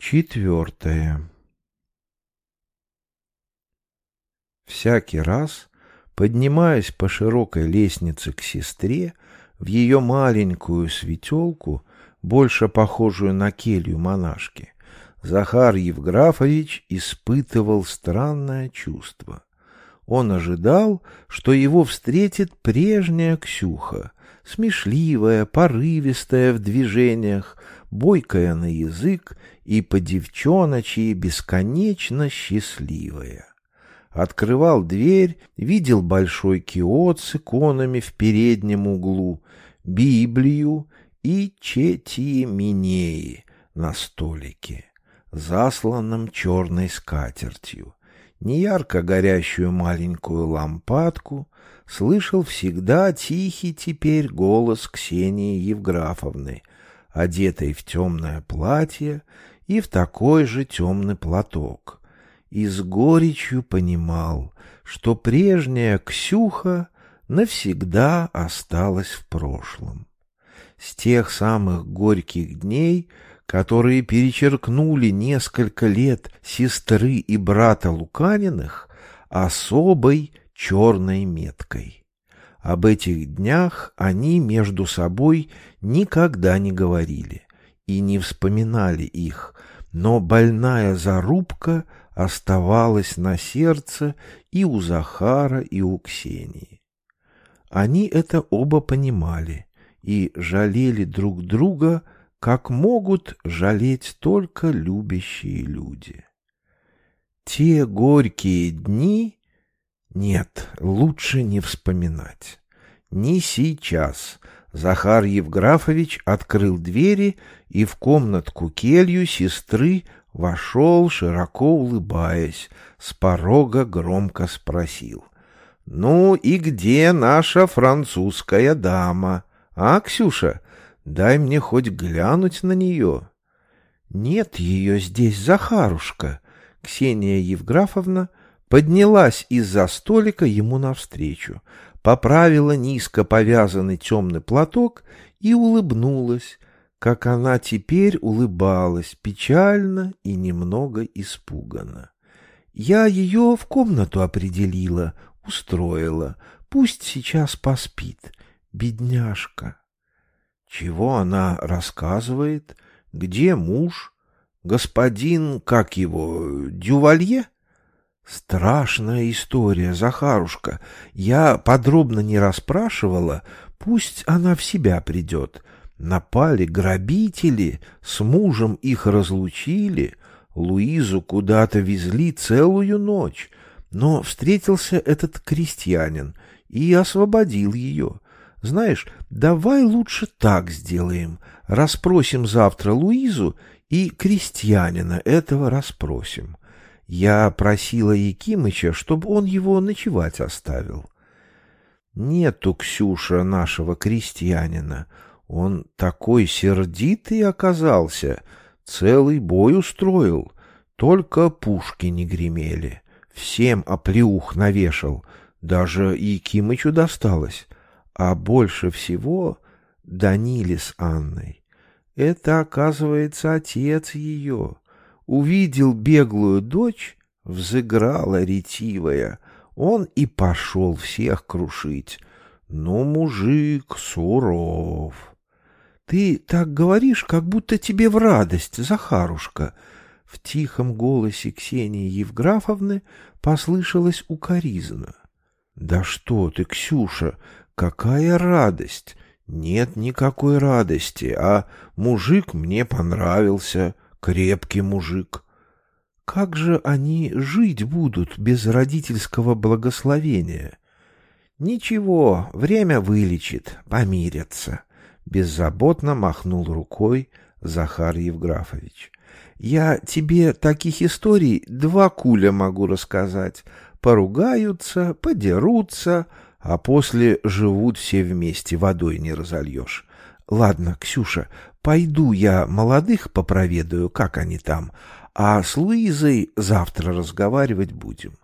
Четвертое. Всякий раз, поднимаясь по широкой лестнице к сестре, в ее маленькую светелку, больше похожую на келью монашки, Захар Евграфович испытывал странное чувство. Он ожидал, что его встретит прежняя Ксюха, смешливая, порывистая в движениях, бойкая на язык и по девчоночьи бесконечно счастливая. Открывал дверь, видел большой киот с иконами в переднем углу, Библию и чети минеи на столике, засланном черной скатертью. Неярко горящую маленькую лампадку слышал всегда тихий теперь голос Ксении Евграфовны, одетой в темное платье и в такой же темный платок, и с горечью понимал, что прежняя Ксюха навсегда осталась в прошлом. С тех самых горьких дней, которые перечеркнули несколько лет сестры и брата Луканиных особой черной меткой. Об этих днях они между собой никогда не говорили и не вспоминали их, но больная зарубка оставалась на сердце и у Захара, и у Ксении. Они это оба понимали и жалели друг друга, как могут жалеть только любящие люди. Те горькие дни нет, лучше не вспоминать. Не сейчас. Захар Евграфович открыл двери и в комнатку келью сестры вошел, широко улыбаясь, с порога громко спросил. — Ну и где наша французская дама? А, Ксюша, дай мне хоть глянуть на нее. — Нет ее здесь, Захарушка. Ксения Евграфовна поднялась из-за столика ему навстречу, поправила низко повязанный темный платок и улыбнулась, как она теперь улыбалась, печально и немного испуганно. Я ее в комнату определила, устроила. Пусть сейчас поспит. Бедняжка. Чего она рассказывает? Где муж? Господин, как его, Дювалье? Страшная история, Захарушка. Я подробно не расспрашивала, пусть она в себя придет. Напали грабители, с мужем их разлучили, Луизу куда-то везли целую ночь, но встретился этот крестьянин и освободил ее. Знаешь, давай лучше так сделаем. Расспросим завтра Луизу и крестьянина этого расспросим. Я просила Якимыча, чтобы он его ночевать оставил. Нету, Ксюша, нашего крестьянина. Он такой сердитый оказался, целый бой устроил. Только пушки не гремели. Всем оплеух навешал. Даже Якимычу досталось. А больше всего Даниле с Анной. Это, оказывается, отец ее увидел беглую дочь, взыграла ретивая. Он и пошел всех крушить. Ну, мужик суров. Ты так говоришь, как будто тебе в радость, Захарушка. В тихом голосе Ксении Евграфовны послышалась укоризна. Да что ты, Ксюша, какая радость! Нет никакой радости, а мужик мне понравился крепкий мужик. Как же они жить будут без родительского благословения? Ничего, время вылечит, помирятся. Беззаботно махнул рукой Захар Евграфович. Я тебе таких историй два куля могу рассказать. Поругаются, подерутся, а после живут все вместе, водой не разольешь. Ладно, Ксюша, Пойду я молодых попроведаю, как они там, а с Луизой завтра разговаривать будем.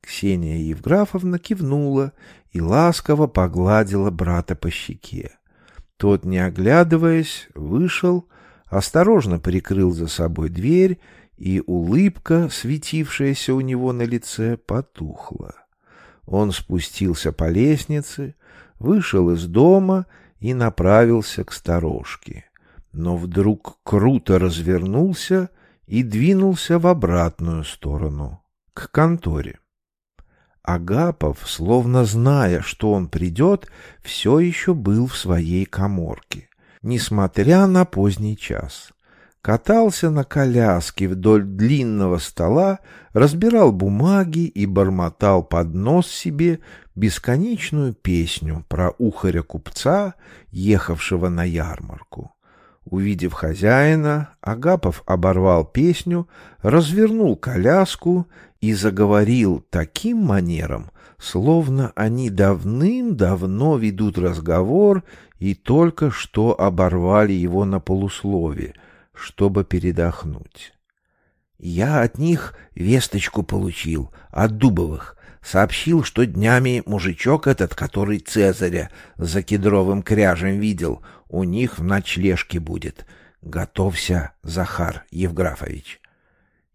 Ксения Евграфовна кивнула и ласково погладила брата по щеке. Тот, не оглядываясь, вышел, осторожно прикрыл за собой дверь, и улыбка, светившаяся у него на лице, потухла. Он спустился по лестнице, вышел из дома и направился к сторожке. Но вдруг круто развернулся и двинулся в обратную сторону, к конторе. Агапов, словно зная, что он придет, все еще был в своей коморке, несмотря на поздний час. Катался на коляске вдоль длинного стола, разбирал бумаги и бормотал под нос себе бесконечную песню про ухаря-купца, ехавшего на ярмарку. Увидев хозяина, Агапов оборвал песню, развернул коляску и заговорил таким манером, словно они давным-давно ведут разговор и только что оборвали его на полуслове, чтобы передохнуть. «Я от них весточку получил, от Дубовых. Сообщил, что днями мужичок этот, который Цезаря за кедровым кряжем видел, у них в ночлежке будет. Готовься, Захар Евграфович.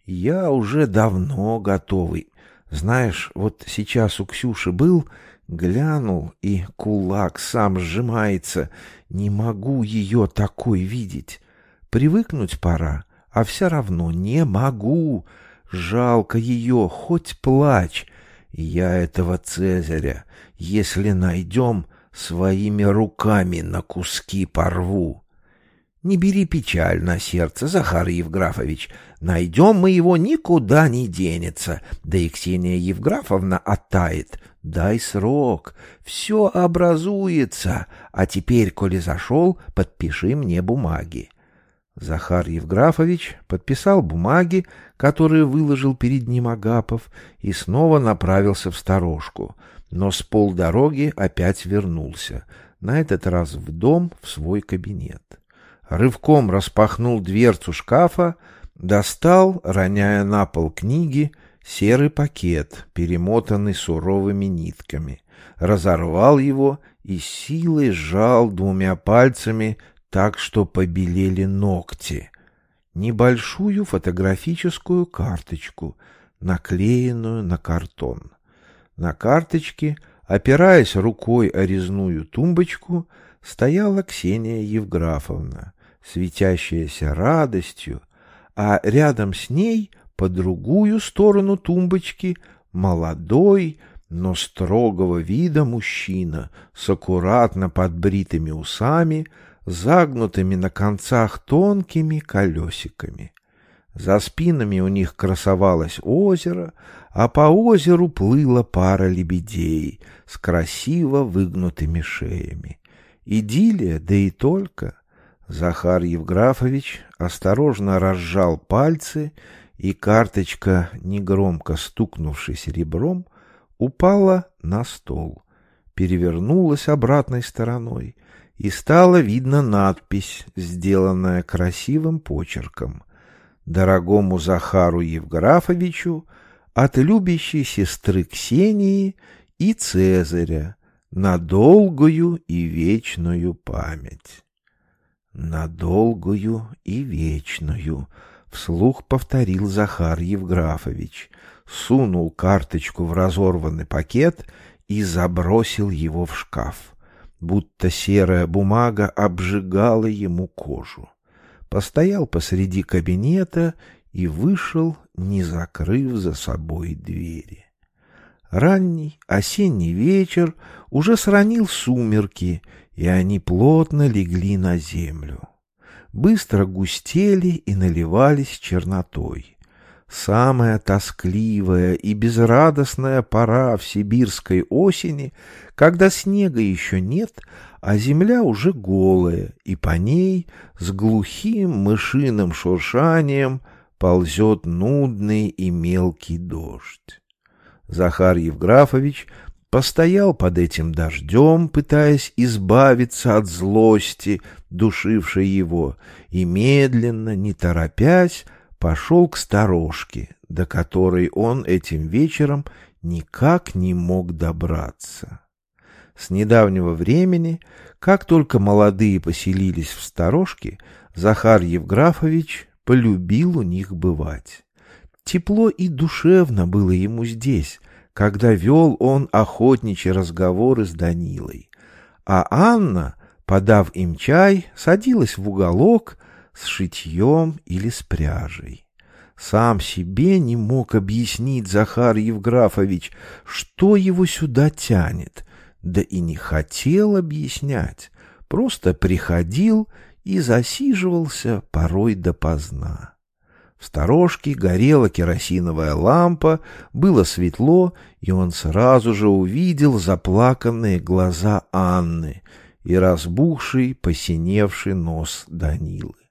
Я уже давно готовый. Знаешь, вот сейчас у Ксюши был, глянул, и кулак сам сжимается. Не могу ее такой видеть. Привыкнуть пора, а все равно не могу. Жалко ее, хоть плачь. Я этого Цезаря, если найдем, своими руками на куски порву. Не бери печаль на сердце, Захар Евграфович. Найдем мы его, никуда не денется. Да и Ксения Евграфовна оттает. Дай срок, все образуется. А теперь, коли зашел, подпиши мне бумаги. Захар Евграфович подписал бумаги, которые выложил перед ним Агапов, и снова направился в сторожку, но с полдороги опять вернулся, на этот раз в дом, в свой кабинет. Рывком распахнул дверцу шкафа, достал, роняя на пол книги, серый пакет, перемотанный суровыми нитками, разорвал его и силой сжал двумя пальцами так что побелели ногти. Небольшую фотографическую карточку, наклеенную на картон. На карточке, опираясь рукой о резную тумбочку, стояла Ксения Евграфовна, светящаяся радостью, а рядом с ней, по другую сторону тумбочки, молодой, но строгого вида мужчина с аккуратно подбритыми усами, загнутыми на концах тонкими колесиками. За спинами у них красовалось озеро, а по озеру плыла пара лебедей с красиво выгнутыми шеями. Идиллия, да и только. Захар Евграфович осторожно разжал пальцы, и карточка, негромко стукнувшись ребром, упала на стол, перевернулась обратной стороной, и стала видна надпись, сделанная красивым почерком. «Дорогому Захару Евграфовичу от любящей сестры Ксении и Цезаря на долгую и вечную память». «На долгую и вечную», — вслух повторил Захар Евграфович, сунул карточку в разорванный пакет и забросил его в шкаф будто серая бумага обжигала ему кожу. Постоял посреди кабинета и вышел, не закрыв за собой двери. Ранний осенний вечер уже сранил сумерки, и они плотно легли на землю. Быстро густели и наливались чернотой самая тоскливая и безрадостная пора в сибирской осени, когда снега еще нет, а земля уже голая, и по ней с глухим мышиным шуршанием ползет нудный и мелкий дождь. Захар Евграфович постоял под этим дождем, пытаясь избавиться от злости, душившей его, и медленно, не торопясь, пошел к сторожке, до которой он этим вечером никак не мог добраться. С недавнего времени, как только молодые поселились в сторожке, Захар Евграфович полюбил у них бывать. Тепло и душевно было ему здесь, когда вел он охотничьи разговоры с Данилой. А Анна, подав им чай, садилась в уголок с шитьем или с пряжей. Сам себе не мог объяснить Захар Евграфович, что его сюда тянет, да и не хотел объяснять, просто приходил и засиживался порой допоздна. В сторожке горела керосиновая лампа, было светло, и он сразу же увидел заплаканные глаза Анны и разбухший, посиневший нос Данилы.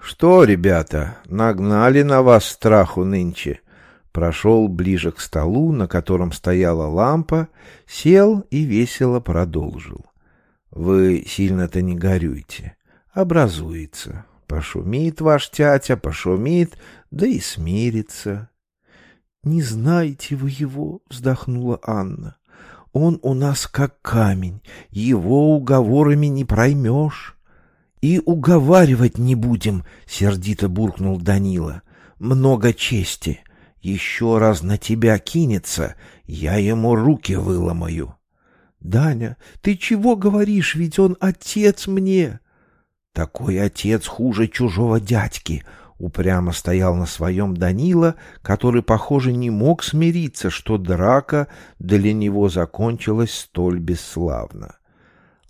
«Что, ребята, нагнали на вас страху нынче?» Прошел ближе к столу, на котором стояла лампа, сел и весело продолжил. «Вы сильно-то не горюйте. Образуется. Пошумит ваш тятя, пошумит, да и смирится». «Не знаете вы его?» — вздохнула Анна. «Он у нас как камень, его уговорами не проймешь». И уговаривать не будем, сердито буркнул Данила. Много чести. Еще раз на тебя кинется, я ему руки выломаю. Даня, ты чего говоришь, ведь он отец мне. Такой отец хуже чужого дядьки, упрямо стоял на своем Данила, который, похоже, не мог смириться, что драка для него закончилась столь бесславно.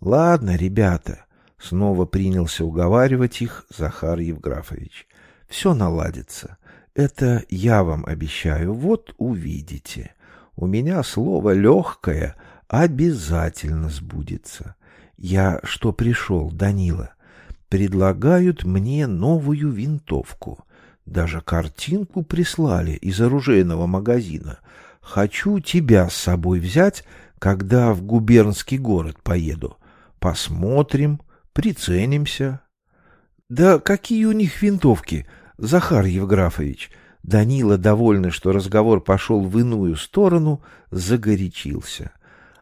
Ладно, ребята, Снова принялся уговаривать их Захар Евграфович. Все наладится. Это я вам обещаю. Вот увидите. У меня слово легкое обязательно сбудется. Я что пришел, Данила? Предлагают мне новую винтовку. Даже картинку прислали из оружейного магазина. Хочу тебя с собой взять, когда в губернский город поеду. Посмотрим, Приценимся. Да какие у них винтовки, Захар Евграфович? Данила, довольный, что разговор пошел в иную сторону, загорячился.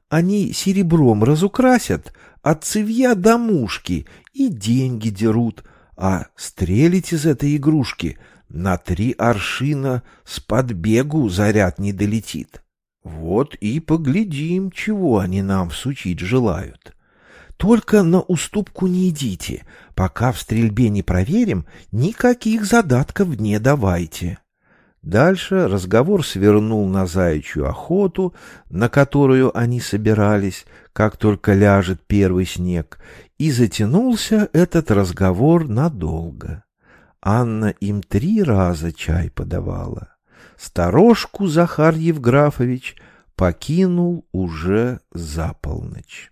Они серебром разукрасят, от цевья до мушки, и деньги дерут, а стрелить из этой игрушки на три аршина с подбегу заряд не долетит. Вот и поглядим, чего они нам всучить желают. Только на уступку не идите. Пока в стрельбе не проверим, никаких задатков не давайте. Дальше разговор свернул на заячью охоту, на которую они собирались, как только ляжет первый снег, и затянулся этот разговор надолго. Анна им три раза чай подавала. Сторожку Захар Евграфович покинул уже за полночь.